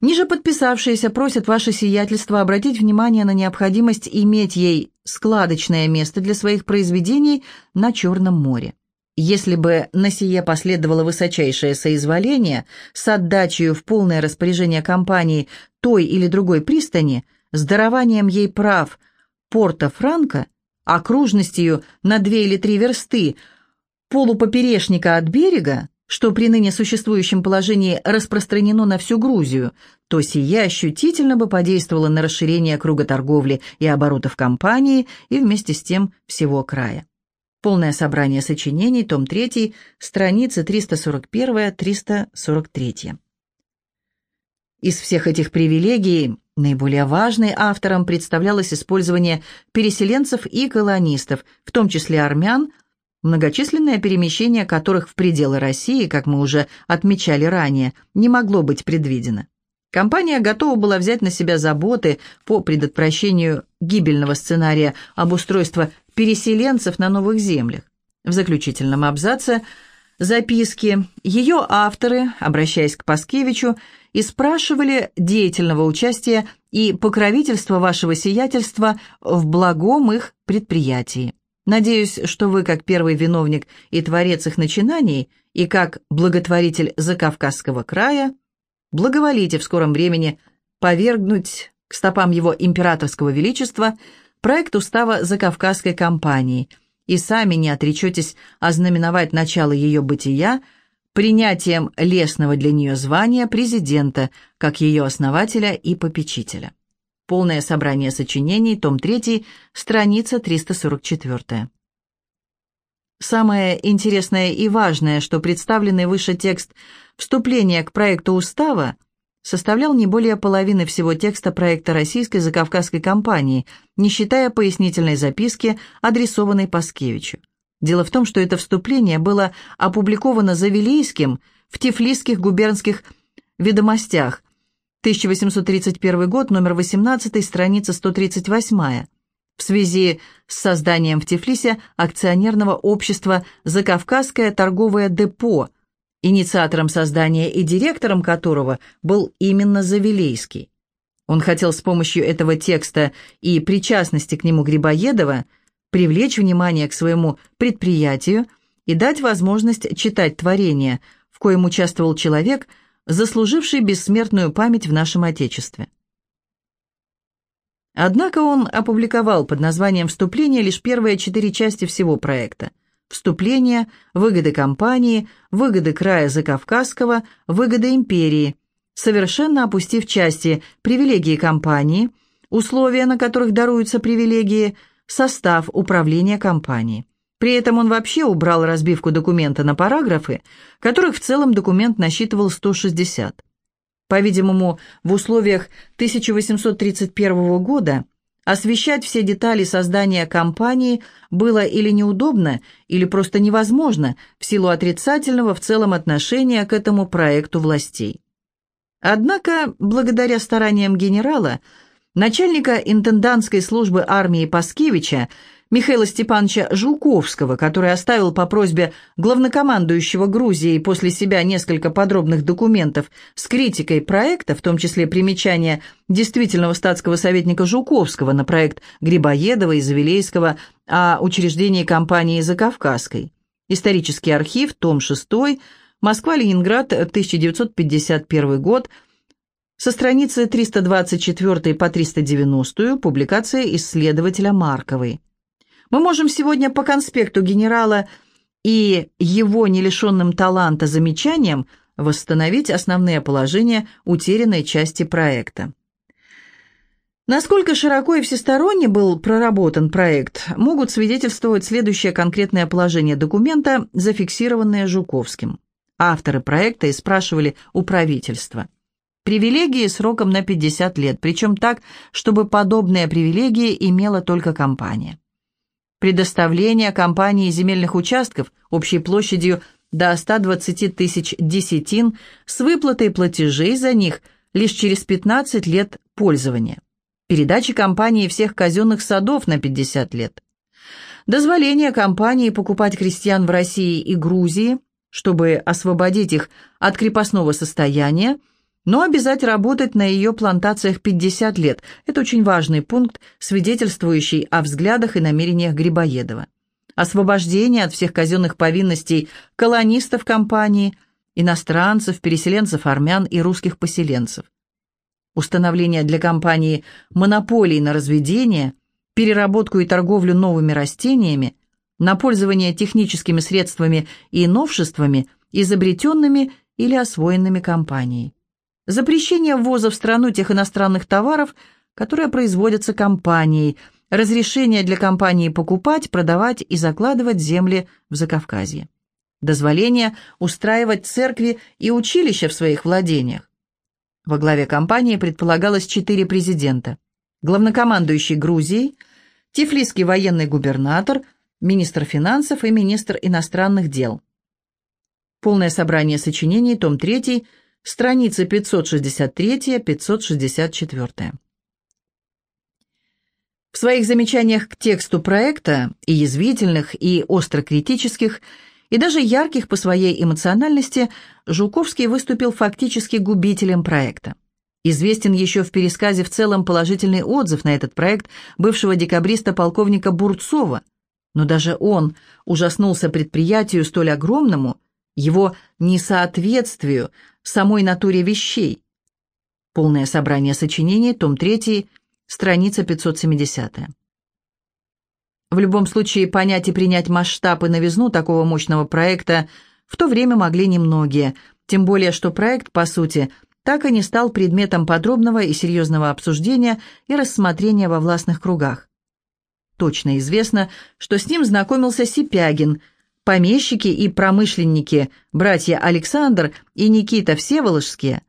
Ниже подписавшиеся просят ваше сиятельство обратить внимание на необходимость иметь ей складочное место для своих произведений на Черном море. Если бы на сие последовало высочайшее соизволение с отдачей в полное распоряжение компании той или другой пристани, с дарованием ей прав порта Франко, окружностью на две или три версты – полупоперешника от берега, что при ныне существующем положении распространено на всю Грузию, то сия ощутительно бы подействовало на расширение круга торговли и оборотов компании и вместе с тем всего края. Полное собрание сочинений, том 3, страницы 341-343. Из всех этих привилегий наиболее важной автором представлялось использование переселенцев и колонистов, в том числе армян, многочисленное перемещение которых в пределы России, как мы уже отмечали ранее, не могло быть предвидено. Компания готова была взять на себя заботы по предотвращению гибельного сценария обустройства переселенцев на новых землях. В заключительном абзаце записки ее авторы, обращаясь к Паскевичу, и спрашивали деятельного участия и покровительства вашего сиятельства в благом их предприятии. Надеюсь, что вы, как первый виновник и творец их начинаний, и как благотворитель Закавказского края, благоволите в скором времени повергнуть к стопам его императорского величества проект устава Закавказской компании и сами не отречетесь ознаменовать начало ее бытия принятием лестного для нее звания президента, как ее основателя и попечителя. Полное собрание сочинений, том 3, страница 344. Самое интересное и важное, что представленный выше текст вступления к проекту устава составлял не более половины всего текста проекта Российской закавказской компании, не считая пояснительной записки, адресованной Паскевичу. Дело в том, что это вступление было опубликовано Завилейским в Тифлисских губернских ведомостях, 1831 год, номер 18, страница 138, в связи с созданием в Тифлисе акционерного общества «Закавказское торговое депо», инициатором создания и директором которого был именно Завилейский. Он хотел с помощью этого текста и причастности к нему Грибоедова привлечь внимание к своему предприятию и дать возможность читать творения, в коем участвовал человек, заслуживший бессмертную память в нашем Отечестве. Однако он опубликовал под названием «Вступление» лишь первые четыре части всего проекта – вступление, выгоды компании, выгоды края Закавказского, выгоды империи, совершенно опустив части привилегии компании, условия, на которых даруются привилегии, состав управления компанией. При этом он вообще убрал разбивку документа на параграфы, которых в целом документ насчитывал 160. По-видимому, в условиях 1831 года Освещать все детали создания компании было или неудобно, или просто невозможно в силу отрицательного в целом отношения к этому проекту властей. Однако, благодаря стараниям генерала, начальника интендантской службы армии Паскевича, Михаила Степановича Жуковского, который оставил по просьбе главнокомандующего Грузии после себя несколько подробных документов с критикой проекта, в том числе примечания действительного статского советника Жуковского на проект Грибоедова и Завилейского о учреждении компании «Закавказской». Исторический архив, том 6, Москва-Ленинград, 1951 год, со страницы 324 по 390, публикация исследователя Марковой. Мы можем сегодня по конспекту генерала и его не лишенным таланта замечаниям восстановить основные положения утерянной части проекта. Насколько широко и всесторонне был проработан проект, могут свидетельствовать следующее конкретное положение документа, зафиксированное Жуковским. Авторы проекта и спрашивали у правительства. Привилегии сроком на 50 лет, причем так, чтобы подобные привилегии имела только компания предоставление компании земельных участков общей площадью до 120 тысяч десятин с выплатой платежей за них лишь через 15 лет пользования, передача компании всех казенных садов на 50 лет, дозволение компании покупать крестьян в России и Грузии, чтобы освободить их от крепостного состояния – но обязать работать на ее плантациях 50 лет – это очень важный пункт, свидетельствующий о взглядах и намерениях Грибоедова. Освобождение от всех казенных повинностей колонистов компании, иностранцев, переселенцев армян и русских поселенцев. Установление для компании монополий на разведение, переработку и торговлю новыми растениями, на пользование техническими средствами и новшествами, изобретенными или освоенными компанией запрещение ввоза в страну тех иностранных товаров, которые производятся компанией, разрешение для компании покупать, продавать и закладывать земли в Закавказье, дозволение устраивать церкви и училища в своих владениях. Во главе компании предполагалось четыре президента. Главнокомандующий Грузией, Тифлисский военный губернатор, министр финансов и министр иностранных дел. Полное собрание сочинений, том 3, страницы 563-564. В своих замечаниях к тексту проекта, и язвительных, и острокритических, и даже ярких по своей эмоциональности, Жуковский выступил фактически губителем проекта. Известен еще в пересказе в целом положительный отзыв на этот проект бывшего декабриста полковника Бурцова, но даже он ужаснулся предприятию столь огромному, его несоответствию самой натуре вещей. Полное собрание сочинений, том 3, страница 570. В любом случае понять и принять масштаб и новизну такого мощного проекта в то время могли немногие, тем более что проект, по сути, так и не стал предметом подробного и серьезного обсуждения и рассмотрения во властных кругах. Точно известно, что с ним знакомился Сипягин, помещики и промышленники, братья Александр и Никита Всеволожские.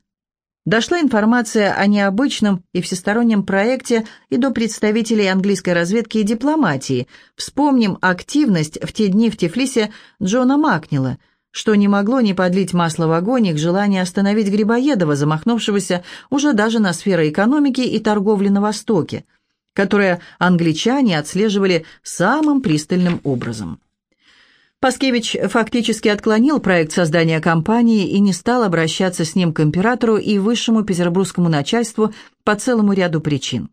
Дошла информация о необычном и всестороннем проекте и до представителей английской разведки и дипломатии. Вспомним активность в те дни в Тифлисе Джона Макнила, что не могло не подлить масло в огонь их желание остановить Грибоедова, замахнувшегося уже даже на сферы экономики и торговли на Востоке – которое англичане отслеживали самым пристальным образом. Паскевич фактически отклонил проект создания компании и не стал обращаться с ним к императору и высшему петербургскому начальству по целому ряду причин.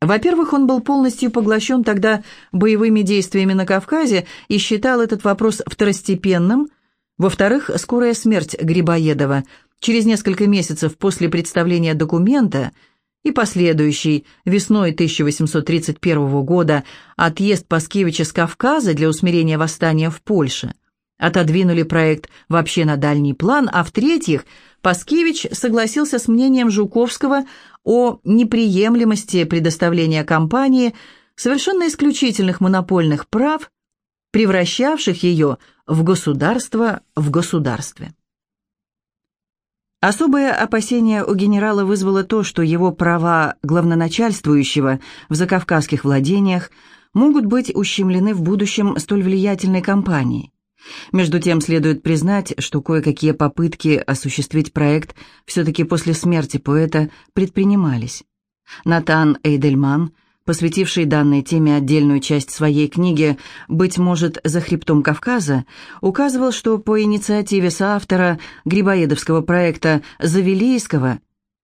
Во-первых, он был полностью поглощен тогда боевыми действиями на Кавказе и считал этот вопрос второстепенным. Во-вторых, скорая смерть Грибоедова через несколько месяцев после представления документа – и последующий весной 1831 года отъезд Паскевича с Кавказа для усмирения восстания в Польше отодвинули проект вообще на дальний план, а в-третьих, Паскевич согласился с мнением Жуковского о неприемлемости предоставления компании совершенно исключительных монопольных прав, превращавших ее в государство в государстве. Особое опасение у генерала вызвало то, что его права главноначальствующего в закавказских владениях могут быть ущемлены в будущем столь влиятельной компанией. Между тем следует признать, что кое-какие попытки осуществить проект все-таки после смерти поэта предпринимались. Натан Эйдельман – посвятивший данной теме отдельную часть своей книги «Быть может, за хребтом Кавказа», указывал, что по инициативе соавтора Грибоедовского проекта «Завилейского»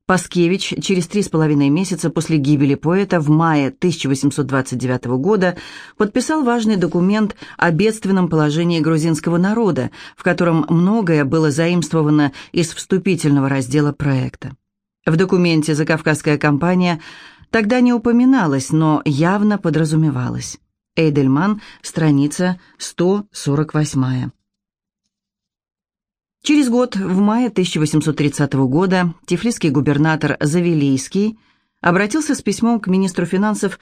Паскевич через три с половиной месяца после гибели поэта в мае 1829 года подписал важный документ о бедственном положении грузинского народа, в котором многое было заимствовано из вступительного раздела проекта. В документе «Закавказская компания» Тогда не упоминалось, но явно подразумевалось. Эйдельман, страница 148. Через год, в мае 1830 года, тифлисский губернатор Завилийский обратился с письмом к министру финансов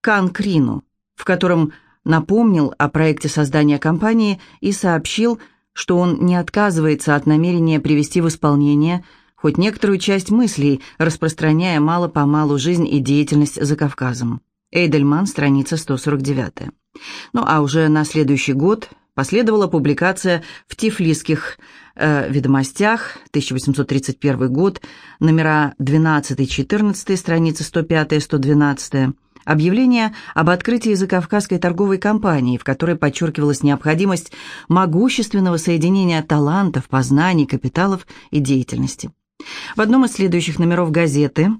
Канкрину, в котором напомнил о проекте создания компании и сообщил, что он не отказывается от намерения привести в исполнение – хоть некоторую часть мыслей, распространяя мало-помалу жизнь и деятельность за Кавказом. Эйдельман, страница 149. Ну а уже на следующий год последовала публикация в Тифлисских э, ведомостях, 1831 год, номера 12-14, страницы 105-112, объявление об открытии Закавказской торговой компании, в которой подчеркивалась необходимость могущественного соединения талантов, познаний, капиталов и деятельности. В одном из следующих номеров газеты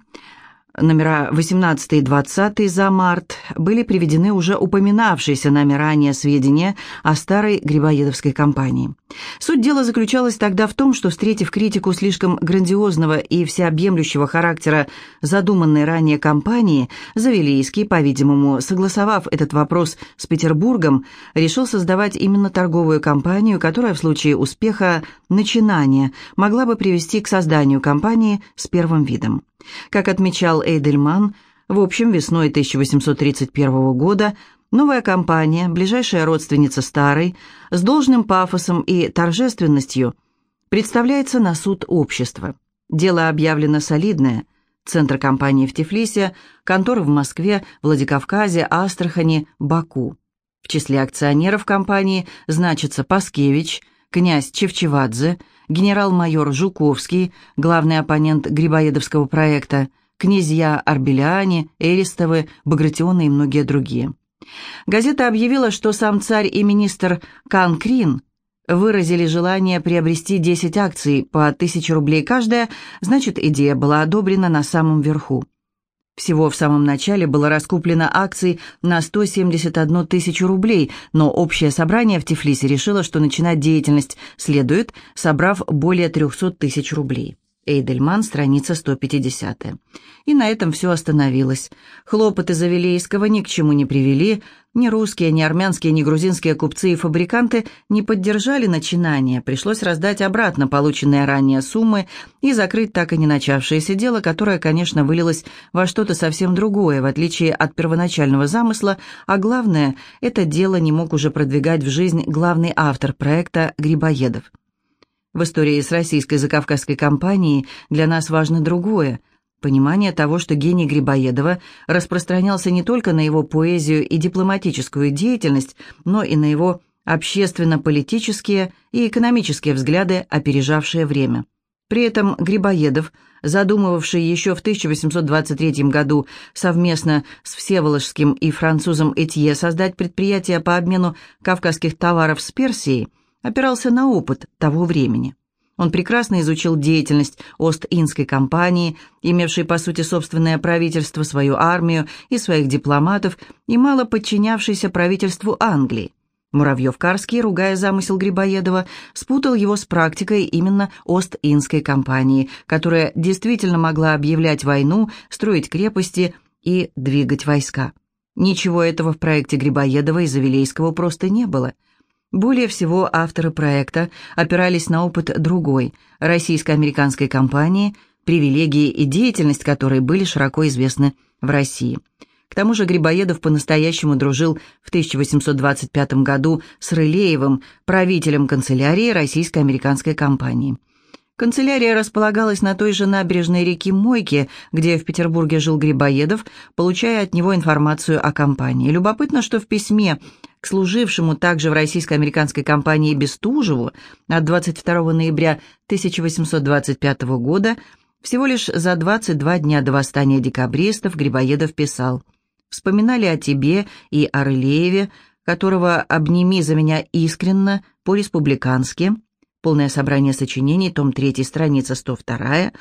номера 18 и 20 за март были приведены уже упоминавшиеся нами ранее сведения о старой Грибоедовской компании. Суть дела заключалась тогда в том, что, встретив критику слишком грандиозного и всеобъемлющего характера задуманной ранее компании, Завелийский, по-видимому, согласовав этот вопрос с Петербургом, решил создавать именно торговую компанию, которая в случае успеха начинания могла бы привести к созданию компании с первым видом. Как отмечал Эйдельман, в общем, весной 1831 года новая компания, ближайшая родственница старой, с должным пафосом и торжественностью представляется на суд общества. Дело объявлено солидное. Центр компании в Тифлисе, конторы в Москве, Владикавказе, Астрахани, Баку. В числе акционеров компании значится Паскевич, князь Чевчевадзе, генерал-майор Жуковский, главный оппонент Грибоедовского проекта, князья Арбеляне, Эристовы, Багратионы и многие другие. Газета объявила, что сам царь и министр Кан Крин выразили желание приобрести 10 акций по 1000 рублей каждая, значит, идея была одобрена на самом верху. Всего в самом начале было раскуплено акций на 171 тысячу рублей, но общее собрание в Тифлисе решило, что начинать деятельность следует, собрав более 300 тысяч рублей. Эйдельман, страница 150. И на этом все остановилось. Хлопоты Завилейского ни к чему не привели, ни русские, ни армянские, ни грузинские купцы и фабриканты не поддержали начинание, пришлось раздать обратно полученные ранее суммы и закрыть так и не начавшееся дело, которое, конечно, вылилось во что-то совсем другое, в отличие от первоначального замысла, а главное, это дело не мог уже продвигать в жизнь главный автор проекта Грибоедов. В истории с российской закавказской компанией для нас важно другое – понимание того, что гений Грибоедова распространялся не только на его поэзию и дипломатическую деятельность, но и на его общественно-политические и экономические взгляды, опережавшие время. При этом Грибоедов, задумывавший еще в 1823 году совместно с Всеволожским и французом Этье создать предприятие по обмену кавказских товаров с Персией – опирался на опыт того времени. Он прекрасно изучил деятельность Ост-Индской компании, имевшей, по сути, собственное правительство, свою армию и своих дипломатов, и мало подчинявшейся правительству Англии. Муравьев-Карский, ругая замысел Грибоедова, спутал его с практикой именно Ост-Индской компании, которая действительно могла объявлять войну, строить крепости и двигать войска. Ничего этого в проекте Грибоедова и Завилейского просто не было – более всего авторы проекта опирались на опыт другой, российско-американской компании, привилегии и деятельность которой были широко известны в России. К тому же Грибоедов по-настоящему дружил в 1825 году с Рылеевым, правителем канцелярии российско-американской компании. Канцелярия располагалась на той же набережной реки Мойки, где в Петербурге жил Грибоедов, получая от него информацию о компании. Любопытно, что в письме к служившему также в российско-американской компании Бестужеву от 22 ноября 1825 года, всего лишь за 22 дня до восстания декабристов, Грибоедов писал «Вспоминали о тебе и о Рылееве, которого «Обними за меня искренно» по-республикански, полное собрание сочинений, том 3, страница 102,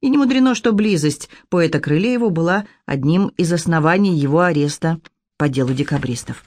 и не мудрено, что близость поэта Крылееву была одним из оснований его ареста по делу декабристов.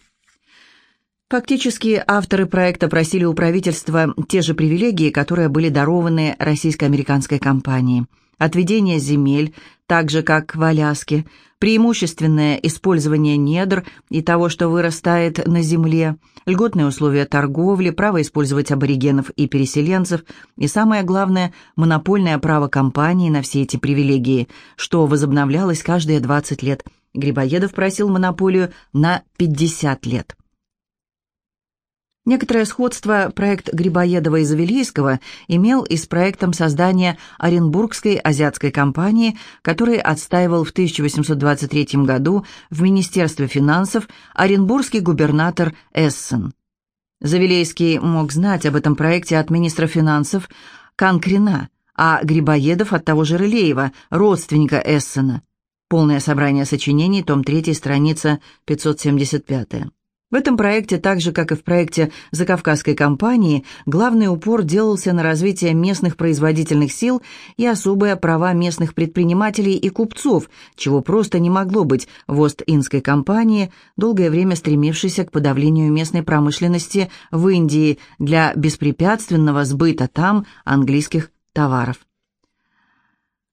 Фактически, авторы проекта просили у правительства те же привилегии, которые были дарованы российско-американской компании. Отведение земель, так же как в Аляске, преимущественное использование недр и того, что вырастает на земле, льготные условия торговли, право использовать аборигенов и переселенцев и, самое главное, монопольное право компании на все эти привилегии, что возобновлялось каждые 20 лет. Грибоедов просил монополию на 50 лет. Некоторое сходство проект Грибоедова и Завилийского имел и с проектом создания Оренбургской азиатской компании, который отстаивал в 1823 году в Министерстве финансов оренбургский губернатор Эссен. Завилейский мог знать об этом проекте от министра финансов Канкрина, а Грибоедов от того же Рылеева, родственника Эссена. Полное собрание сочинений, том 3, страница 575. В этом проекте, так же как и в проекте Закавказской компании, главный упор делался на развитие местных производительных сил и особые права местных предпринимателей и купцов, чего просто не могло быть в Ост-Индской компании, долгое время стремившейся к подавлению местной промышленности в Индии для беспрепятственного сбыта там английских товаров.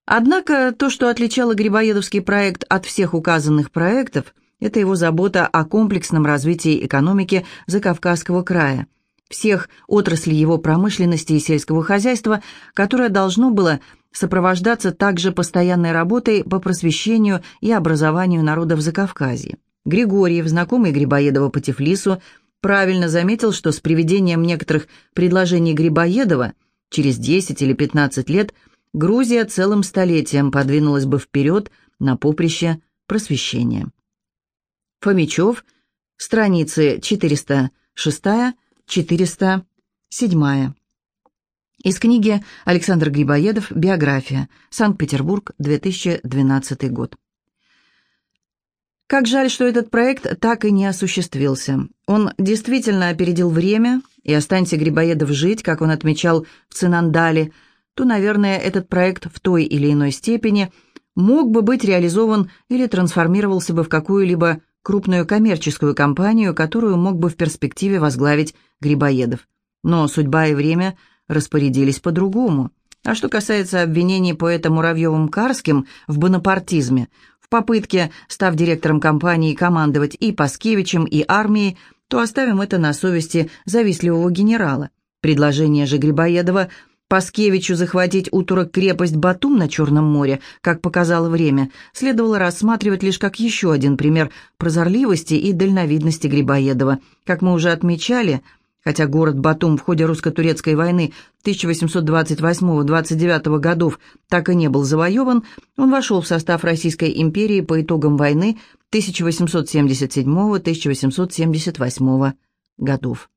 Однако то, что отличало Грибоедовский проект от всех указанных проектов – это его забота о комплексном развитии экономики Закавказского края, всех отраслей его промышленности и сельского хозяйства, которое должно было сопровождаться также постоянной работой по просвещению и образованию народов Закавказья. Григорьев, знакомый Грибоедова по Тифлису, правильно заметил, что с приведением некоторых предложений Грибоедова через 10 или 15 лет Грузия целым столетием подвинулась бы вперед на поприще просвещения. Фомичев, страницы 406-407. Из книги Александр Грибоедов «Биография. Санкт-Петербург, 2012 год». Как жаль, что этот проект так и не осуществился. Он действительно опередил время, и останься Грибоедов жить, как он отмечал в Цинандале, то, наверное, этот проект в той или иной степени мог бы быть реализован или трансформировался бы в какую-либо крупную коммерческую компанию, которую мог бы в перспективе возглавить Грибоедов. Но судьба и время распорядились по-другому. А что касается обвинений поэта Муравьевым-Карским в бонапартизме, в попытке, став директором компании, командовать и Паскевичем, и армией, то оставим это на совести завистливого генерала. Предложение же Грибоедова Паскевичу захватить у турок крепость Батум на Черном море, как показало время, следовало рассматривать лишь как еще один пример прозорливости и дальновидности Грибоедова. Как мы уже отмечали, хотя город Батум в ходе русско-турецкой войны 1828-29 годов так и не был завоеван, он вошел в состав Российской империи по итогам войны 1877-1878 годов.